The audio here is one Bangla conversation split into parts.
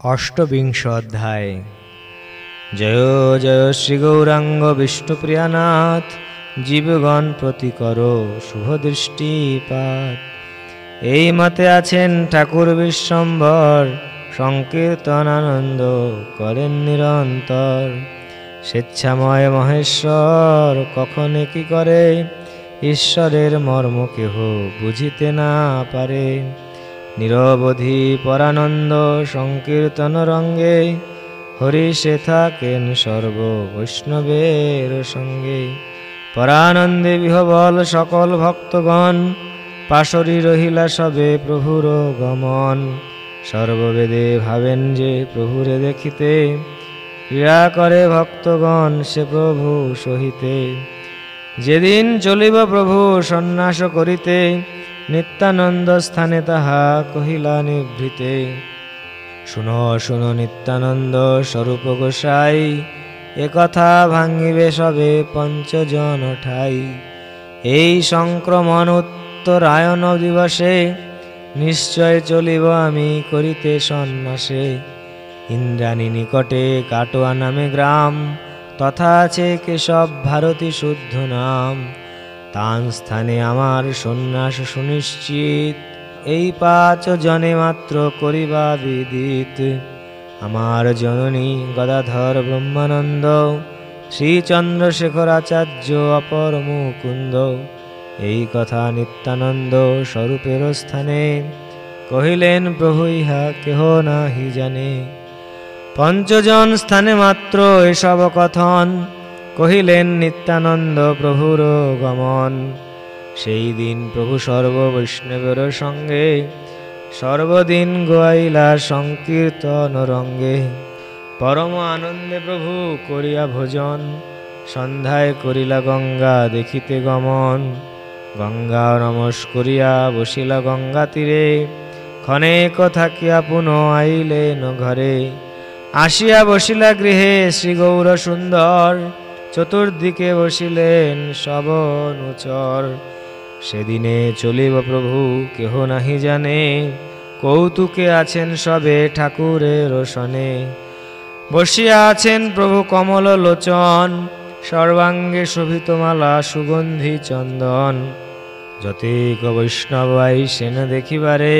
অষ্টবিংশ অধ্যায় জয় জয় শ্রী গৌরাঙ্গ বিষ্ণুপ্রিয়ানাথ জীবগণ প্রতি কর শুভ দৃষ্টিপাত। এই মতে আছেন ঠাকুর বিশ্বম্বর সংকীর্তন আনন্দ করেন নিরন্তর। স্বেচ্ছাময় মহেশ্বর, কখনে কি করে? ঈশ্বরের মর্ম কেহ বুঝিতে না পারে। নিরবধি পরানন্দ সংকীর্তন রঙ্গে হরিষে থাকেন সর্ব বৈষ্ণবের সঙ্গে। পরানন্দে বিহবল সকল ভক্তগণ, পাশরি রহিলা সবে প্রভুর গমন। সর্ববেদে ভাবেন যে প্রভুরে দেখিতে ক্রিয়া করে ভক্তগণ সে প্রভু সহিতে। যেদিন চলিব প্রভু সন্ন্যাস করিতে নিত্যানন্দ স্থানে তাহা কহিলা নিভৃতে। শুনো শুনো নিত্যানন্দ স্বরূপ গোসাই একথা ভাঙ্গিবে সবে পঞ্চজন ঠাই। এই সংক্রমণ উত্তরায়ণ দিবসে নিশ্চয় চলিব আমি করিতে সন্ন্যাসে। ইন্দ্রাণী নিকটে কাটোয়া নামে গ্রাম, তথা আছে কেশব ভারতী শুদ্ধ নাম। তান স্থানে আমার সন্ন্যাস সুনিশ্চিত। এই পাঁচ জনে মাত্র করিবা বিদিত। আমার জননী গদাধর ব্রহ্মানন্দ শ্রীচন্দ্রশেখর আচার্য অপর মুকুন্দ এই কথা নিত্যানন্দ স্বরূপের স্থানে কহিলেন, প্রভু, ইহা কেহ নাহি জানে? পঞ্চজন স্থানে মাত্র এসব কথন কহিলেন, নিত্যানন্দ প্রভুর গমন। সেই দিন প্রভু সর্ব বৈষ্ণবের সঙ্গে, সর্বদিন গোয়াইলা সংকীর্তন রঙ্গে। পরম আনন্দে প্রভু করিয়া ভোজন, সন্ধ্যায় করিলা গঙ্গা দেখিতে গমন। গঙ্গা নমস করিয়া বসিলা গঙ্গা তীরে ক্ষণেক থাকিয়া পুনঃ আইলেন ঘরে। আসিয়া বসিলা গৃহে শ্রী গৌর সুন্দর চতুর্দিকে বসিলেন সবনুচর সেদিনে চলিব প্রভু, কেহ নাহি জানে, কৌতুকে আছেন সবে ঠাকুরের রোশনে বসিয়া আছেন প্রভু কমল লোচন, সর্বাঙ্গে শোভিত মালা সুগন্ধি চন্দন। যতিক বৈষ্ণব সেন দেখিবারে,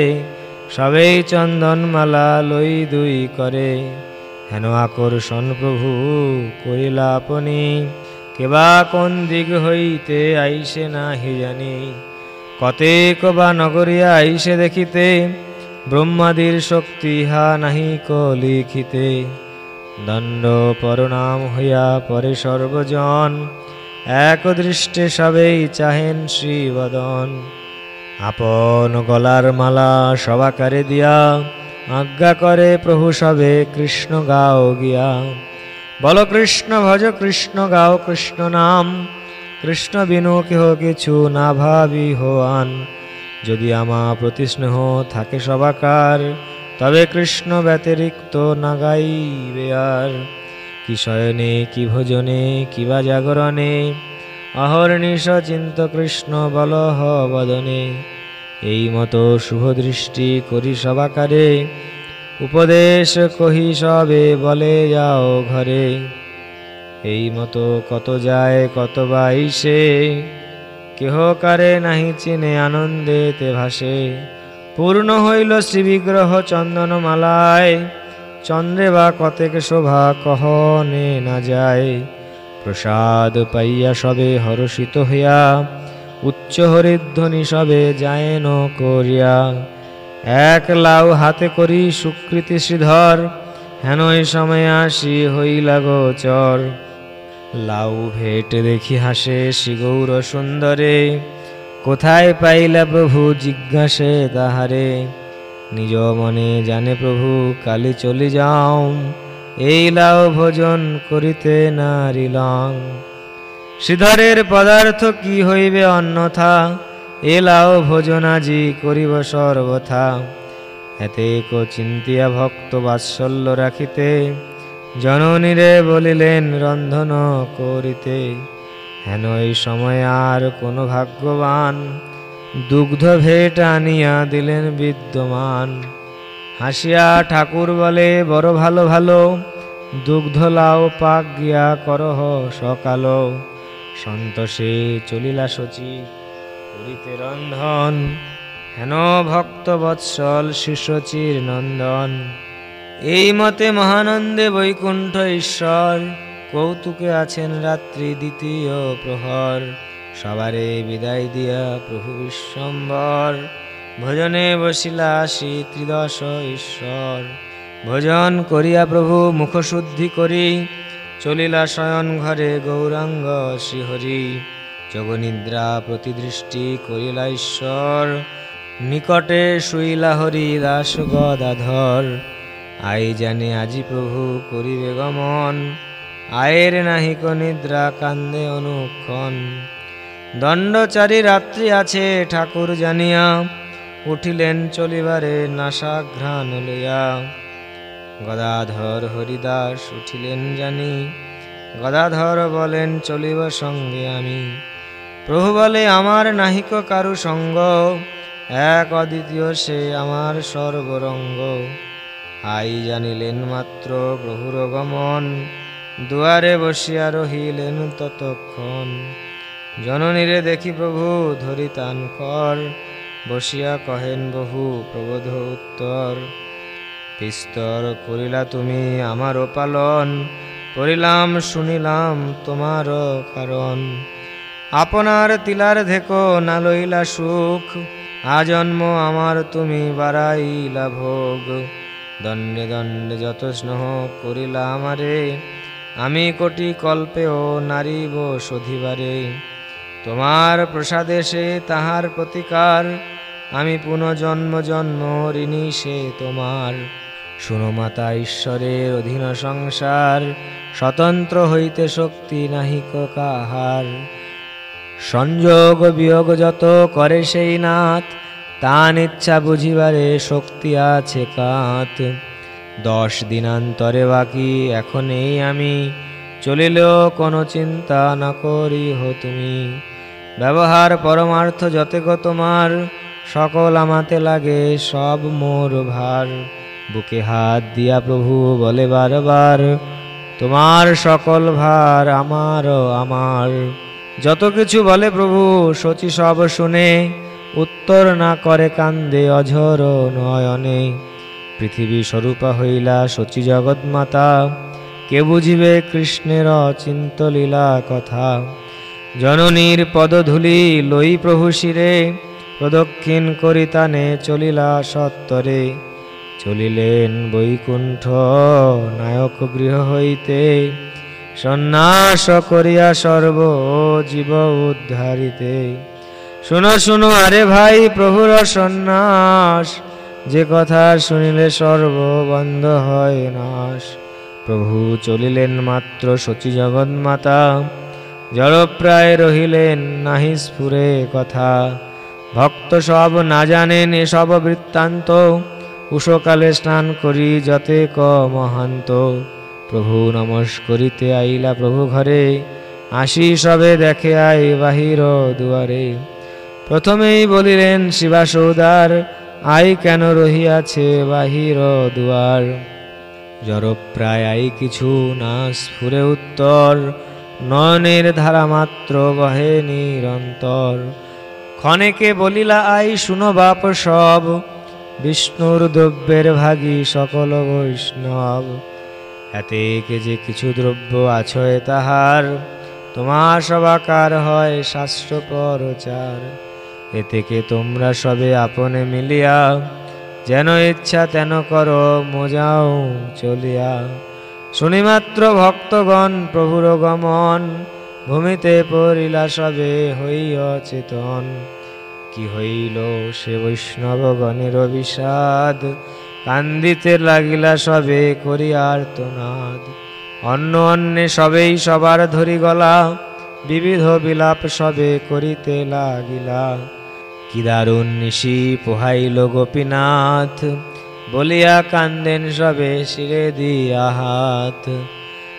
সবেই চন্দন মালা লই দুই করে। হেন আকর্ষণ প্রভু করিলা আপনি? কেবা কোন দিক হইতে আইসে নাহি জানি। কতেক বা নগরিয়া আইসে দেখিতে, ব্রহ্মাদির শক্তি হা নাহি লিখিতে দণ্ড পরনাম হইয়া পরে সর্বজন, এক দৃষ্টে সবেই চাহেন শ্রীবদন। আপন গলার মালা সবাকারে দিয়া আজ্ঞা করে প্রভু সবে, কৃষ্ণ গাও গিয়া। বল কৃষ্ণ, ভজ কৃষ্ণ, গাও কৃষ্ণ নাম। কৃষ্ণ বিনু কেহ কিছু না ভাবি হোয়ান। যদি আমা প্রতি স্নেহ থাকে সবাকার, তবে কৃষ্ণ ব্যতিরিক্ত না গাইবে আর। কি শয়নে, কি ভোজনে কিবা জাগরণে, অহর্নিশ চিন্ত কৃষ্ণ বলহ বদনে। এই মতো শুভ দৃষ্টি করি সবাকারে। উপদেশ কহি সবে, বলে যাও ঘরে। এই মতো কত যায়, কত বাইসে কেহ কারে নাহি চিনে আনন্দে তে ভাসে। পূর্ণ হইল শ্রীবিগ্রহ চন্দন মালায় চন্দ্রে বা কতেক শোভা কহনে না যায়। প্রসাদ পাইয়া সবে হরষিত হইয়া উচ্চ হরিধ্বনি সবে যায়ন করিয়া। এক লাউ হাতে করি সুকৃতি শ্রীধর হেনই সময় আসি হইলা গোচর লাউ ভেট দেখি হাসে শ্রীগৌর সুন্দরে, কোথায় পাইলা প্রভু জিজ্ঞাসে তাহারে। নিজ মনে জানে প্রভু কালি চলি যাও, এই লাউ ভোজন করিতে নারিলং। শ্রীধরের পদার্থ কি হইবে অন্যথা? এলাও ভোজনাজি করিব সর্বথা। এতে চিন্তিয়া ভক্ত বাৎসল্য রাখিতে, জননীরে বলিলেন, রন্ধন করিতে। হেন এই সময় আর কোনো ভাগ্যবান। দুগ্ধ ভেট আনিয়া দিলেন বিদ্যমান। হাসিয়া ঠাকুর বলে, বড় ভালো ভালো। দুগ্ধ লাও, পাক গিয়া করহ সকাল। সন্তোষে চলিলা সচি করিতে রন্ধন। হেন ভক্ত বৎসল শিশচির নন্দন। এই মতে মহানন্দে বৈকুণ্ঠ ঈশ্বর, কৌতুকে আছেন রাত্রি দ্বিতীয় প্রহর। সবারে বিদায় দিয়া প্রভু বিশ্বম্বর। ভোজনে বসিলা শ্রী ত্রিদশ ঈশ্বর। ভোজন করিয়া প্রভু মুখশুদ্ধি করি। চলিলা শয়ন ঘরে গৌরাঙ্গ শ্রীহরি, যোগনিদ্রা প্রতিদৃষ্টি করিলা ঈশ্বর। নিকটে শুইলা হরি দাস গদাধর, আই জানে আজি প্রভু করিবে গমন, আয়ের নাহিক নিদ্রা কান্দে অনুক্ষণ। দণ্ডচারী রাত্রি আছে, ঠাকুর জানিয়া, উঠিলেন চলিবারে নাসা ঘ্রাণ লইয়া। গদাধর হরিদাস উঠিলেন জানি। গদাধর বলেন, চলিব সঙ্গে আমি। প্রভু বলে, আমার নাহিক কারু সঙ্গ? এক অদ্বিতীয় সে আমার সর্বরঙ্গ আই জানিলেন মাত্র প্রভুর গমন। দুয়ারে বসিয়া রহিলেন ততক্ষণ। জননীরে দেখি প্রভু ধরিতান কর বসিয়া কহেন, বহু প্রবোধ উত্তর। বিস্তর করিলা তুমি আমারও পালন করিলাম শুনিলাম তোমার কারণ। আপনার তিলার ধেকো না লইলা সুখ, আজন্ম আমার তুমি বাড়াইলা ভোগ। দণ্ডে দণ্ডে যত স্নেহ করিলা আমারে, আমি কোটি কল্পেও নারীব শোধিবারে তোমার প্রসাদে সে তাহার প্রতিকার, আমি পুনঃজন্ম জন্ম ঋণী সে তোমার। শুনো মাতা ঈশ্বরের অধীন সংসার, স্বতন্ত্র হইতে শক্তি নাহিক কাহার। সংযোগ বিয়োগ যত করে সেই নাথ, তান ইচ্ছা বুঝিবারে শক্তি আছে কাত। দশ দিনান্তরে বাকি এখন এই আমি, চলিলেও কোনো চিন্তা না করি হো তুমি। ব্যবহার পরমার্থ যতে গো তোমার, সকল আমাতে লাগে সব মোর ভার। বুকে হাত দিয়া প্রভু বলে বারবার, তোমার সকল ভার আমার আমার। যত কিছু বলে প্রভু, সচি সব শুনে, উত্তর না করে কান্দে অঝর নয়নে। পৃথিবী স্বরূপা হইলা সচি জগৎমাতা, কে বুঝিবে কৃষ্ণের অচিন্ত লীলা কথা? জননীর পদধূলি লই প্রভু শিরে, প্রদক্ষিণ করিতানে চলিলা সত্তরে। চলিলেন বৈকুণ্ঠ নায়ক গৃহ হইতে। সন্ন্যাস করিয়া সর্ব জীব উদ্ধারিতে। শুনো শুনো, আরে ভাই, প্রভুর সন্ন্যাস, যে কথা শুনিলে সর্ব বন্ধ হয় নাশ। প্রভু চলিলেন মাত্র সচি জগন্মাতা জড়প্রায় রহিলেন নাহি স্ফুরে কথা। ভক্ত সব না জানেন এসব বৃত্তান্ত উষকালে স্নান করি যতে ক মহান্ত। প্রভু নমস্করিতে আইলা প্রভু ঘরে আসি সবে দেখে আই বাহির দুয়ারে। প্রথমেই বলিলেন শিবা সৌদার আই কেন রহিয়াছে বাহির দুয়ার? জড়প্রায় আই কিছু না, স্ফুরে উত্তর, নয়নের ধারা মাত্র বহে নিরন্তর। ক্ষণেকে বলিলা, আই শুনো বাপ সব বিষ্ণুর দ্রব্যের ভাগী সকল বৈষ্ণব। এতে কে যে কিছু দ্রব্য আছয় তাহার, তোমার সবাকার হয় শাস্ত্র প্রচার এ থেকে তোমরা সবে আপনে মিলিয়া, যেন ইচ্ছা তেন করো মোজাও চলিয়া। শুনিমাত্র ভক্তগণ প্রভুর গমন, ভূমিতে পড়িলা সবে হইয় চেতন। কি হইল? সে বৈষ্ণবগণের বিষাদ কান্দিতে লাগিলা সবে, করিয়ার তোনাদ অন্য অন্যে সবেই সবার ধরি গলা। বিবিধ বিলাপ সবে করিতে লাগিলা। কি দারুণ নিশি পোহাইল গোপীনাথ। বলিয়া কান্দেন সবে শিরে দিয়া হাত।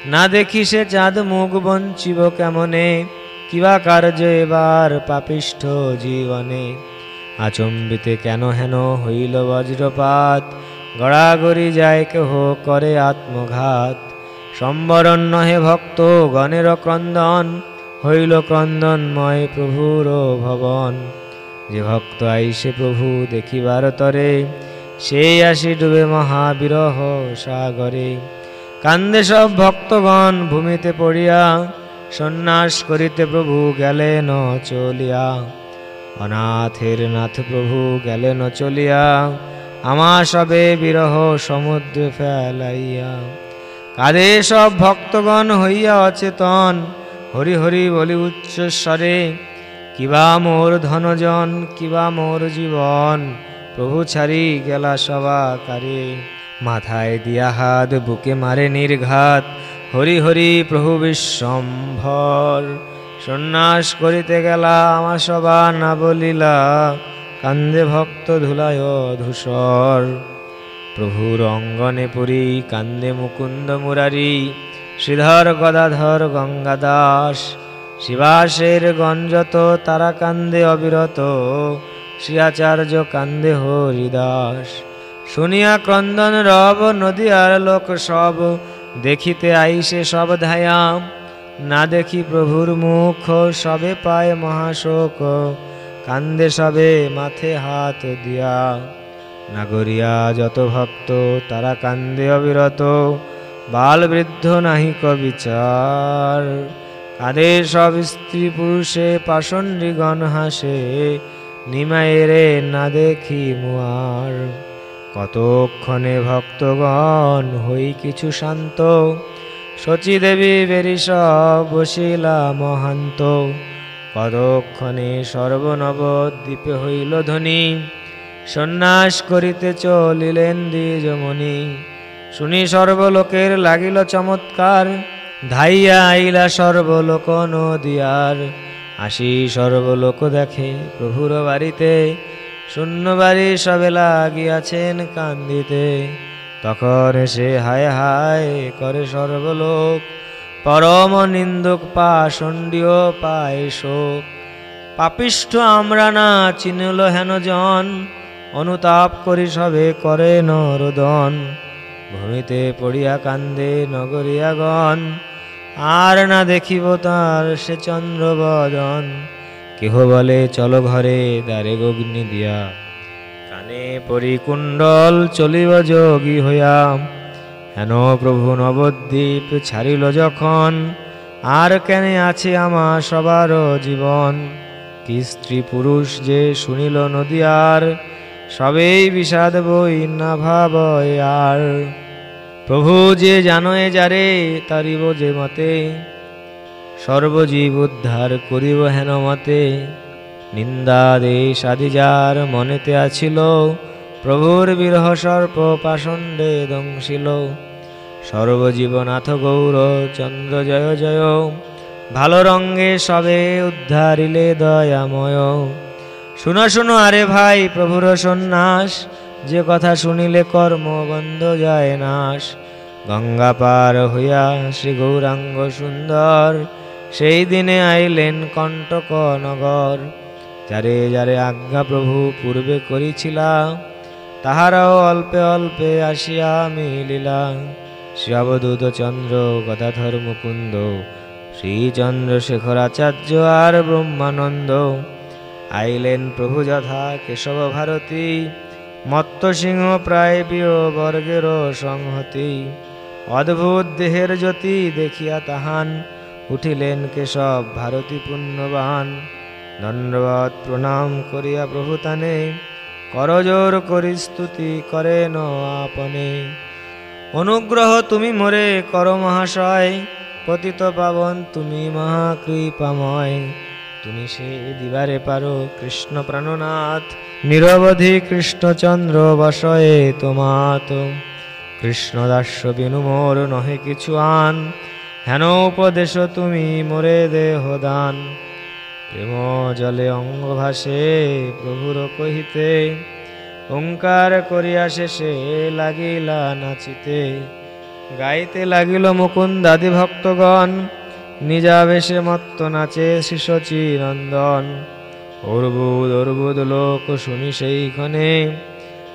না দেখি সে চাঁদ মুখ বঞ্চিব কেমনে? কিবা কার্য এবার পাপিষ্ঠ জীবনে। আচম্বিতে কেন হেন হইল বজ্রপাত? গড়াগড়ি যায় কেহ করে আত্মঘাত? সম্বরণ নহে ভক্ত গণের ক্রন্দন, হইল ক্রন্দনময় প্রভুর ভবন। যে ভক্ত আইসে প্রভু দেখিবার তরে, সেই আসি ডুবে মহাবিরহ সাগরে। কান্দে সব ভক্তগণ ভূমিতে পড়িয়া সন্ন্যাস করিতে প্রভু গেলেন চলিয়া। অনাথের নাথ প্রভু গেলেন চলিয়া। আমা সবে বিরহ সমুদ্রে ফেলাইয়া। কাঁদে সব ভক্তগণ হইয়া অচেতন। হরি হরি বলি উচ্চ স্বরে কিবা মোর ধনজন, কিবা মোর জীবন, প্রভু ছাড়ি গেলা সবা কারে মাথায় দিয়া হাত, বুকে মারে নির্ঘাত। হরি হরি প্রভু বিশ্বম্ভর, সন্ন্যাস করিতে গেলা আমার সবা না বলিলা, কান্দে ভক্ত ধুলায় ধূসর। প্রভুর অঙ্গনে পুরী কান্দে মুকুন্দ মুরারি, শ্রীধর গদাধর গঙ্গাদাস। শিবাসের গঞ্জত তারা কান্দে অবিরত শ্রীয়াচার্য কান্দে হরিদাস। শুনিয়া ক্রন্দন রব নদী আর লোক সব দেখিতে আইসে সব ধায়াম, না দেখি প্রভুর মুখ, সবে পায় মহাশোক, কান্দে সবে মাথে হাত দিয়া। নাগরিয়া যত ভক্ত, তারা কান্দে অবিরত, বাল বৃদ্ধ নাহি বিচার কাঁদে সব স্ত্রী পুরুষে, পাষণ্ডীগণ হাসে নিমায়েরে না দেখি মুয়ার। কতক্ষণে ভক্তগণ হই কিছু শান্ত? শচী দেবী বেরি সব বসিলা মহান্ত। কতক্ষণে সর্বনব দ্বীপে হইল ধ্বনি? সন্ন্যাস করিতে চলিলেন দ্বিজমণি। শুনি সর্বলোকের লাগিল চমৎকার। ধাইয়া আইলা সর্বলোক নদিয়ার। আসি সর্বলোক দেখে প্রভুর বাড়িতে। শূন্য বাড়ি সবে লাগিয়াছেন কান্দিতে। তখন সে হায় হায় করে সর্বলোক, পরম নিন্দুক পাষণ্ডীয় পায় শোক। পাপিষ্ঠ আমরা না, চিনল হেন জন, অনুতাপ করি সবে করে নরদন। ভূমিতে পড়িয়া কান্দে নগরিয়াগণ, আর না দেখিব তার সে চন্দ্রবদন। কেহ বলে, চলো ঘরে, দ্বারে অগ্নি দিয়া। কানে পরিকুণ্ডল চলিব যোগী হইয়া। হেন প্রভু নবদ্বীপ ছাড়িল যখন, আর কেনে আছে আমার সবার জীবন? কি স্ত্রী পুরুষ যে শুনিল নদিয়ার, সবেই বিষাদ বই না ভাবয় আর। প্রভু যে জানয়ে যারে, তারিব যে মতে সর্বজীব উদ্ধার করিব হেন মতে নিন্দা দেশ আদি যার মনেতে আছিল, প্রভুর বিরহ সর্প পাষণ্ডে দংশিল। সর্বজীবনাথ গৌর চন্দ্র জয় জয়, ভালো রঙ্গে সবে উদ্ধারিলে দয়াময়। শুনো শুনো, আরে ভাই, প্রভুর সন্ন্যাস, যে কথা শুনিলে কর্ম বন্ধ যায় নাশ। গঙ্গা পার হইয়া শ্রী গৌরাঙ্গ সুন্দর সেই দিনে আইলেন কণ্টক নগর যারে যারে আজ্ঞা প্রভু পূর্বে করিছিলা, তাহারাও অল্পে অল্পে আসিয়া মিলিলা। শ্রী অবধূত চন্দ্র, গদাধর মুকুন্দ, শ্রীচন্দ্রশেখরাচার্য আর ব্রহ্মানন্দ। আইলেন প্রভু যথা কেশব ভারতী মত্ত সিংহ প্রায় প্রিয় বর্গের সংহতি। অদ্ভুত দেহের জ্যোতি দেখিয়া তাহান উঠিলেন কেশব ভারতী পুণ্যবান। দণ্ডবত প্রণাম করিয়া প্রভু তানে করজোর করি স্তুতি করেন আপনে। অনুগ্রহ তুমি মোরে কর মহাশয়, পতিত পাবন তুমি মহাকৃপাময়। তুমি সে দিবারে পারো কৃষ্ণ প্রাণনাথ, নিরবধি কৃষ্ণচন্দ্র বসয়ে তোমাত। কৃষ্ণদাস্য বিনু মোর নহে কিছু আন হেন উপদেশ তুমি মোরে দেহ দান। প্রেম জলে অঙ্গ ভাসে, প্রভুর কহিতে, ওঙ্কার করিয়া শেষে লাগিলা নাচিতে। গাইতে লাগিল মুকুন্দাদি ভক্তগণ, নিজাবেশে মত্ত নাচে শিশচী নন্দন অর্বুদ অর্বুদ লোক শুনি সেইখানে,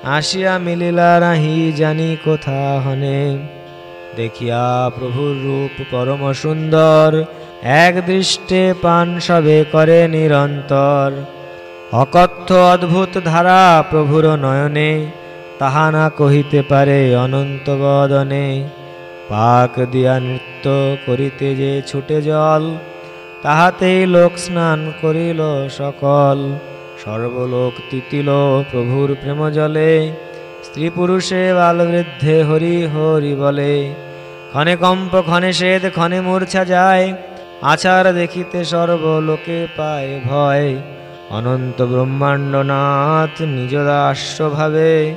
আসিয়া মিলিলা রাহি জানি কোথা হনে। দেখিয়া প্রভুর রূপ পরম সুন্দর। এক দৃষ্টে পান সবে করে নিরন্তর। অকথ্য অদ্ভুত ধারা প্রভুর নয়নে, তাহা না কহিতে পারে অনন্ত বদনে। পাক দিয়া নৃত্য করিতে যে ছুটে জল, তাহাতেই লোক স্নান করিল সকল। সর্বলোক তিতিল প্রভুর প্রেম জলে স্ত্রী পুরুষে বালবৃদ্ধে হরি হরি বলে। ক্ষণে কম্প, ক্ষণে শ্বেত ক্ষণে মূর্ছা যায়। আচার দেখিতে সর্বলোকে পায় ভয়। অনন্ত ব্রহ্মাণ্ডনাথ নিজ দাস্য ভাবে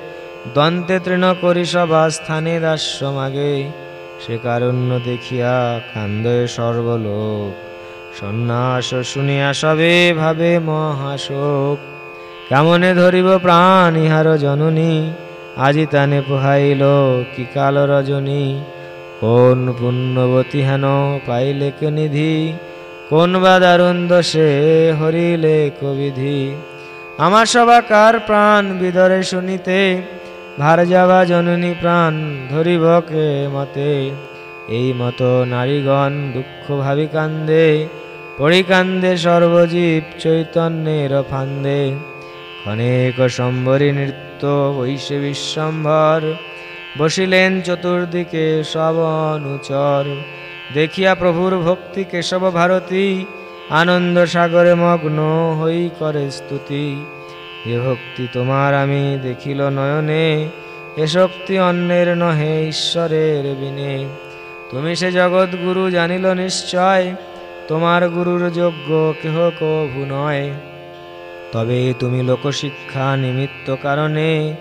দন্তে তৃণ করি সবা স্থানে দাস্য মাগে। সে কারণ্য দেখিয়া কান্দয় সর্বলোক। সন্ন্যাস শুনিয়া সবে ভাবে মহাশোক। কেমনে ধরিব প্রাণ ইহার জননী? আজি তানে পোহাইল কি কাল রজনী? কোন পুণ্যবতী হেন পাইলে কে নিধি? কোন বা দারুণ দোষে হরিলে কবিধি আমার সবাকার প্রাণ বিদরে শুনিতে, ভার যাবা জননী প্রাণ ধরিব কে মতে? এই মতো নারীগণ দুঃখ ভাবি কান্দে, পড়ি কান্দে সর্বজীব চৈতন্যের ফান্দে। ক্ষণেক সম্বরী নৃত্য বৈশে বিশ্বম্ভর। বসিলেন চতুর্দিকে সব অনুচর দেখিয়া প্রভুর ভক্তি কেশব ভারতী আনন্দ সাগরে মগ্ন হই করে স্তুতি। এ ভক্তি তোমার আমি দেখিল নয়নে, এ শক্তি অন্যের নহে ঈশ্বরের বিনে। তুমি সে জগৎগুরু জানিল নিশ্চয়, তোমার গুরুর যোগ্য কেহ কভু নয়। তবে তুমি লোকশিক্ষা নিমিত্ত কারণে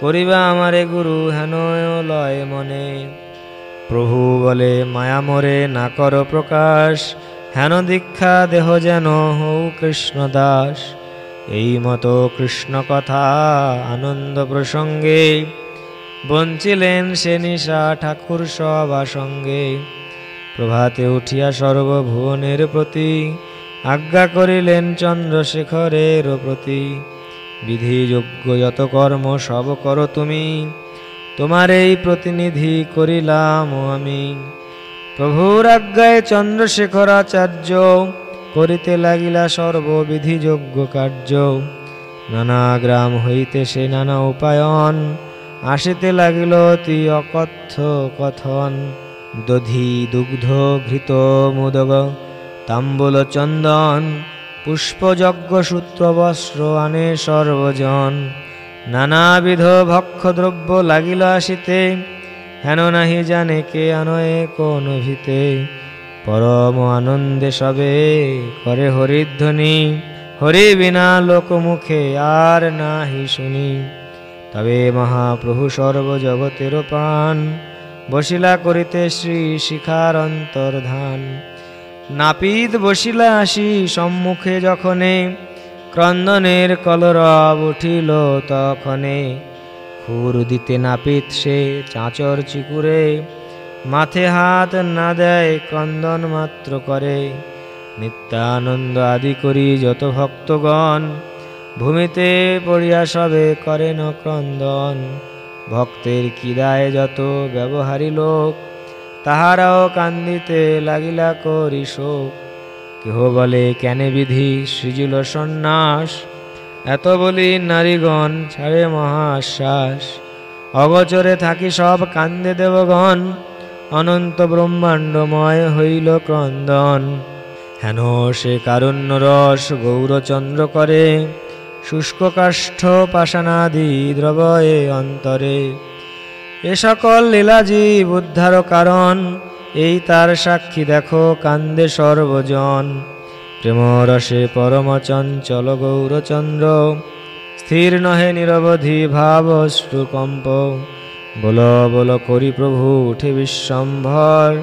করিবা আমারে গুরু হেন লয় মনে। প্রভু বলে, মায়া মরে না কর প্রকাশ, হেন দীক্ষা দেহ যেন হৌ কৃষ্ণ দাস। এই মতো কৃষ্ণ কথা আনন্দ প্রসঙ্গে বঞ্চিলেন সে নিশা ঠাকুর সবা সঙ্গে। প্রভাতে উঠিয়া সর্বভুবনের প্রতি আজ্ঞা করিলেন চন্দ্রশেখরের প্রতি, বিধিযোগ্য যত কর্ম সব করো তুমি। তোমার এই প্রতিনিধি করিলাম আমি। প্রভুর আজ্ঞায় চন্দ্রশেখর আচার্য করিতে লাগিলা সর্ববিধিযোগ্য কার্য। নানা গ্রাম হইতে সে নানা উপায়ন, আসিতে লাগিল অতি অকথ্য কথন। দধি দুগ্ধ ঘৃত মুদগ তাম্বুল চন্দন পুষ্পযজ্ঞ সূত্র বস্ত্র আনে সর্বজন। নানাবিধ ভক্ষদ্রব্য লাগিল আসিতে, হেন নাহি জানে কে আনয়ে কোন ভিতে। পরম আনন্দে সবে করে হরিধ্বনি, হরি বিনা লোকমুখে আর নাহি শুনি। তবে মহাপ্রভু সর্বজগতের প্রাণ, বসিলা করিতে শ্রী শিখার অন্তর্ধান। নাপিত বসিলা আসি সম্মুখে যখনে, ক্রন্দনের কলরব উঠিল তখনে। খুর দিতে নাপিত সে চাঁচর চিকুরে মাথে হাত না দেয় ক্রন্দন মাত্র করে। নিত্যানন্দ আদি করি যত ভক্তগণ, ভূমিতে পড়িয়া সবে করেন ক্রন্দন। ভক্তের কিদায় যত ব্যবহারী লোক তাহারাও কান্দিতে লাগিলা করি শোক কেহ বলে, কেন বিধি? সৃজিল সন্ন্যাস। এত বলি নারীগণ ছাড়ে মহাশ্বাস। অগচরে থাকি সব কান্দে দেবগণ। অনন্ত ব্রহ্মাণ্ডময় হইল ক্রন্দন। হেন সে কারুণ্য রস গৌরচন্দ্র করে। শুষ্ক কাষ্ঠ পাষাণাদি দ্রবয়ে অন্তরে। এ সকল লীলাজীব উদ্ধার কারণ, এই তার সাক্ষী দেখো কান্দে সর্বজন। প্রেমরসে পরম চঞ্চল গৌরচন্দ্র, স্থির নহে নিরবধি ভাব কম্প বল বল করি প্রভু, উঠে বিশ্বম্ভর।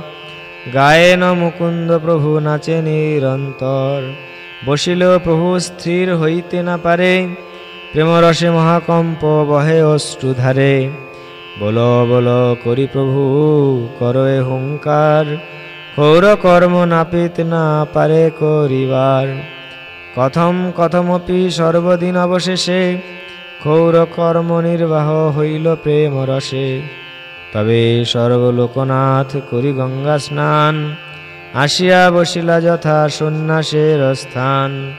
গায়েন মুকুন্দ প্রভু, নাচে নিরন্তর। বসিল প্রভু, স্থির হইতে না পারে। প্রেমরসে মহাকম্প বহে অশ্রুধারে। বল বল, করি প্রভু করয়ে হুঙ্কার। কৌর কর্ম নাপিত না পারে করিবার। কথম, কথমপি সর্বদিন অবশেষে ক্ষৌর কর্ম নির্বাহ হইল প্রেম রসে। তবে সর্বলোকনাথ করি গঙ্গা স্নান, আসিয়া বসিলা যথা সন্ন্যাসের স্থান।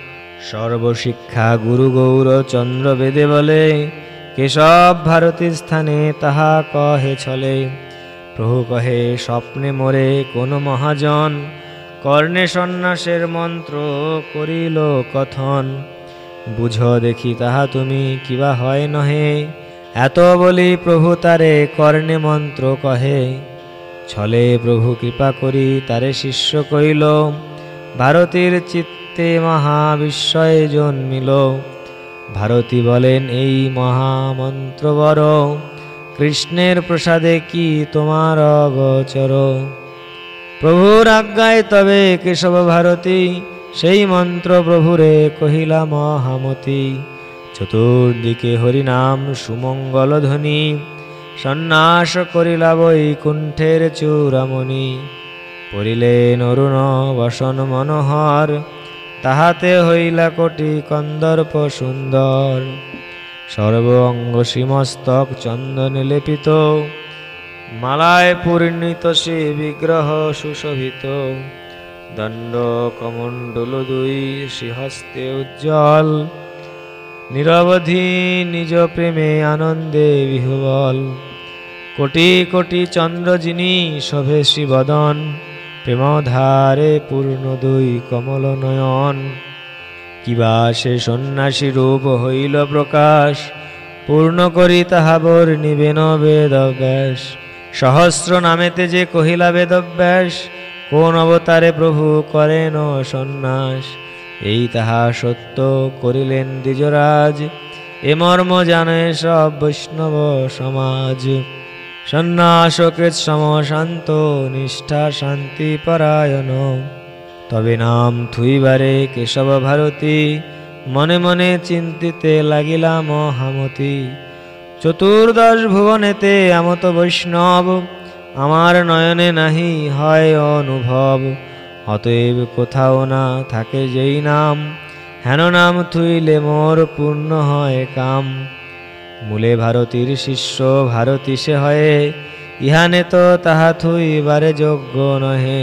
সর্বশিক্ষা গুরু গৌর চন্দ্র বেদে বলে কেশব ভারতীর স্থানে তাহা কহে ছলে প্রভু কহে, স্বপ্নে মোরে কোন মহাজন, কর্ণে সন্ন্যাসের মন্ত্র করিল কথন। বুঝ দেখি তাহা তুমি কিবা হয় নহে, এত বলি প্রভু তারে কর্ণে মন্ত্র কহে। ছলে প্রভু কৃপা করি তারে শিষ্য কইল, ভারতীর চিত্তে মহাবিস্ময়ে জন্মিল। ভারতী বলেন, এই মহামন্ত্র বড় কৃষ্ণের প্রসাদে কি তোমার অগোচর? প্রভুর আজ্ঞায় তবে কেশব ভারতী, সেই মন্ত্র প্রভুরে কহিলা মহামতি। চতুর্দিকে হরিনাম সুমঙ্গল ধ্বনি, সন্ন্যাস করিলা বৈকুণ্ঠের চূড়ামণি। পড়িলেন অরুণ বসন মনোহর তাহাতে হইলা কোটি কন্দর্প সুন্দর। সর্ব অঙ্গ শ্রীমস্তক চন্দনে লেপিত। মালায় পূর্ণিত সে বিগ্রহ সুশোভিত। দণ্ড কমণ্ডল দুই শ্রীহস্তে উজ্জ্বল। নিরবধি নিজ প্রেমে আনন্দে বিহবল। কোটি কোটি চন্দ্র যিনি শোভে শ্রীবদন। প্রেমধারে পূর্ণ দুই কমল নয়ন কিবা সে সন্ন্যাসী রূপ হইল প্রকাশ, পূর্ণ করি তাহা নিবেন বেদব্যাস। সহস্র নামেতে যে কহিলা বেদব্যাস, কোন অবতারে প্রভু করেন সন্ন্যাস? এই তাহা সত্য করিলেন দ্বিজরাজ, এ মর্ম জানে সব বৈষ্ণব সমাজ। সন্ন্যাসকে সম শান্ত নিষ্ঠা শান্তি পরায়ণ। তবে নাম থুইবারে কেশব ভারতী, মনে মনে চিন্তিতে লাগিলা মহামতি। চতুর্দশ ভুবনেতে আমত বৈষ্ণব, আমার নয়নে নাহি হয় অনুভব। অতএব কোথাও না থাকে যেই নাম, হেন নাম থুইলে মোর পূর্ণ হয় কাম। মূলে ভারতীর শিষ্য ভারতী সে হয়ে ইহানে তো তাহা থুইবারে যোগ্য নহে।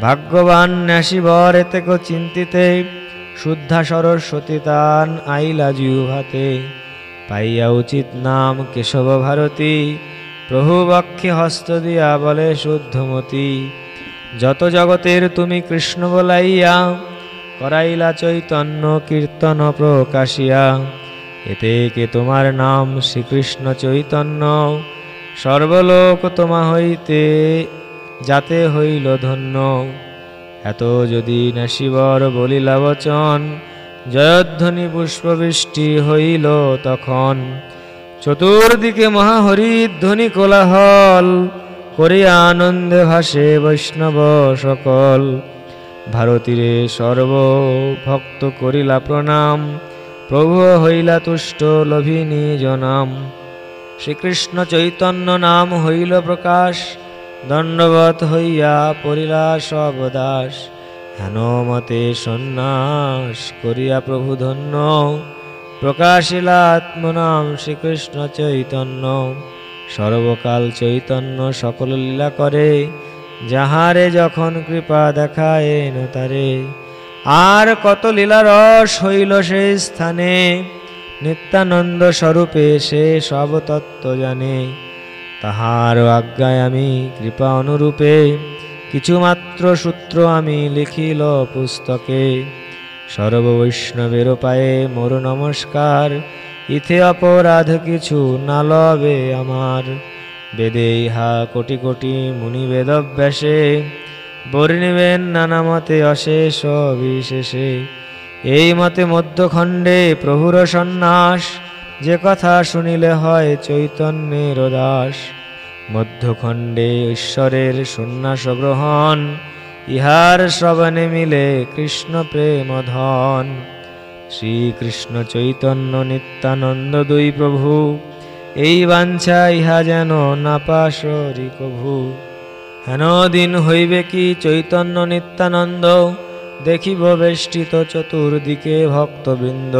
ভাগ্যবান ন্যাসিবর এতে কো চিন্তিতে, শুদ্ধা সরস্বতী তান আইলা জিউভাতে পাইয়া উচিত নাম কেশব ভারতী, প্রভু বক্ষে হস্ত দিয়া বলে শুদ্ধমতী। যত জগতের তুমি কৃষ্ণ বলাইয়া, করাইলা চৈতন্য কীর্তন প্রকাশিয়া। এতে কে তোমার নাম শ্রীকৃষ্ণ চৈতন্য? সর্বলোক তোমা হইতে যাতে হইল ধন্য। এত যদি নাসিবর বলিলা বচন, জয়ধ্বনি পুষ্পবৃষ্টি হইল তখন। চতুর্দিকে মহাহরিধ্বনি কোলাহল, করিয়া আনন্দে ভাসে বৈষ্ণব সকল। ভারতীরে সর্ব ভক্ত করিলা প্রণাম প্রভু হইলা তুষ্ট লভিনী জনাম। শ্রীকৃষ্ণ চৈতন্য নাম হইল প্রকাশ। দণ্ডবত হইয়া পড়িলা সব দাস। হেন মতে সন্ন্যাস করিয়া প্রভু ধন্য। প্রকাশিলা আত্মনাম শ্রীকৃষ্ণ চৈতন্য। সর্বকাল চৈতন্য সকল লীলা করে। যাহারে যখন কৃপা দেখায়েন তারে। আর কত লীলা রস হইল সেই স্থানে? নিত্যানন্দ স্বরূপে সে সব তত্ত্ব জানে। তাহার আজ্ঞায় আমি কৃপা অনুরূপে কিছুমাত্র সূত্র আমি লিখিল পুস্তকে। সর্ববৈষ্ণবের পায়ে মোর নমস্কার, ইথে অপরাধ কিছু না লবে আমার। বেদে ইহা কোটি কোটি মুনি বেদব্যাসে বর্ণিবেন নানা মতে অশেষ বিশেষে এই মতে মধ্যখণ্ডে প্রভুর সন্ন্যাস। যে কথা শুনিলে হয় চৈতন্যের দাস। মধ্যখণ্ডে ঈশ্বরের সন্ন্যাস গ্রহণ। ইহার শ্রবণে মিলে কৃষ্ণ প্রেম ধন। শ্রীকৃষ্ণ চৈতন্য নিত্যানন্দ দুই প্রভু। এই বাঞ্ছা ইহা যেন না পাশরি কভু হেন দিন হইবে কি চৈতন্য নিত্যানন্দ? দেখিব বেষ্টিত চতুর্দিকে ভক্তবৃন্দ।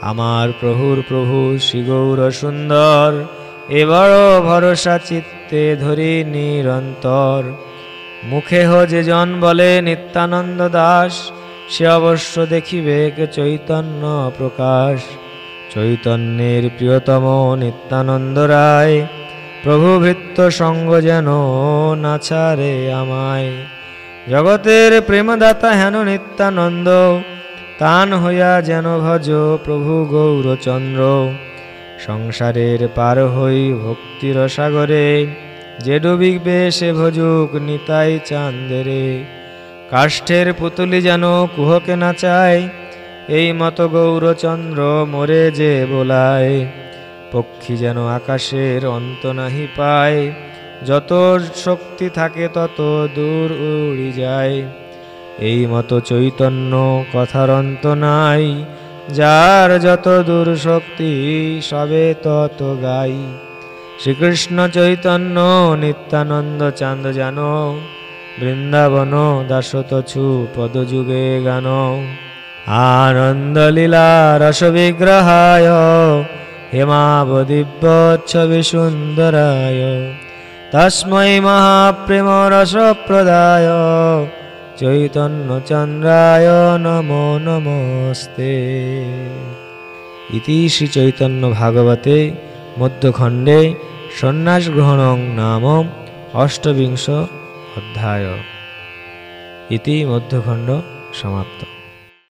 আমার প্রভুর প্রভু শ্রী গৌর সুন্দর, এবারও ভরসা চিত্তে ধরি নিরন্তর। মুখে যে জন বলে নিত্যানন্দ দাস, সে অবশ্য দেখিবে চৈতন্য প্রকাশ। চৈতন্যের প্রিয়তম নিত্যানন্দ রায় প্রভু ভৃত্য সঙ্গ যেন নাচারে আমায়। জগতের প্রেমদাতা হেন নিত্যানন্দ, তান হইয়া যেন ভজ প্রভু গৌরচন্দ্র। সংসারের পার হই ভক্তির সাগরে, যে ডুবিবে সে ভজুক নিতাই চান্দেরে। কাষ্ঠের পুতুলি যেন কুহকে নাচায় এই মতো গৌরচন্দ্র মোরে যে বোলায়। পক্ষী যেন আকাশের অন্ত নাহি পায়। যত শক্তি থাকে তত দূর উড়ি যায়। এই মতো চৈতন্য কথার অন্ত নাই। যার যত দূর শক্তি, সবে তত গাই। শ্রীকৃষ্ণ চৈতন্য, নিত্যানন্দ চাঁদ জানো। বৃন্দাবন দাসতছু পদযুগে গান। আনন্দ লীলা রস সুন্দরায় তস্मै মহাপ্রেম রসপ্রদায় চৈতন্য চন্দ্রায় নমো নমস্তে। ইতি শ্রী চৈতন্য ভাগবতে মধ্যখণ্ডে সন্ন্যাস গ্রহণং নাম অষ্টবিংশ অধ্যায়। ইতি মধ্যখণ্ড সমাপ্ত।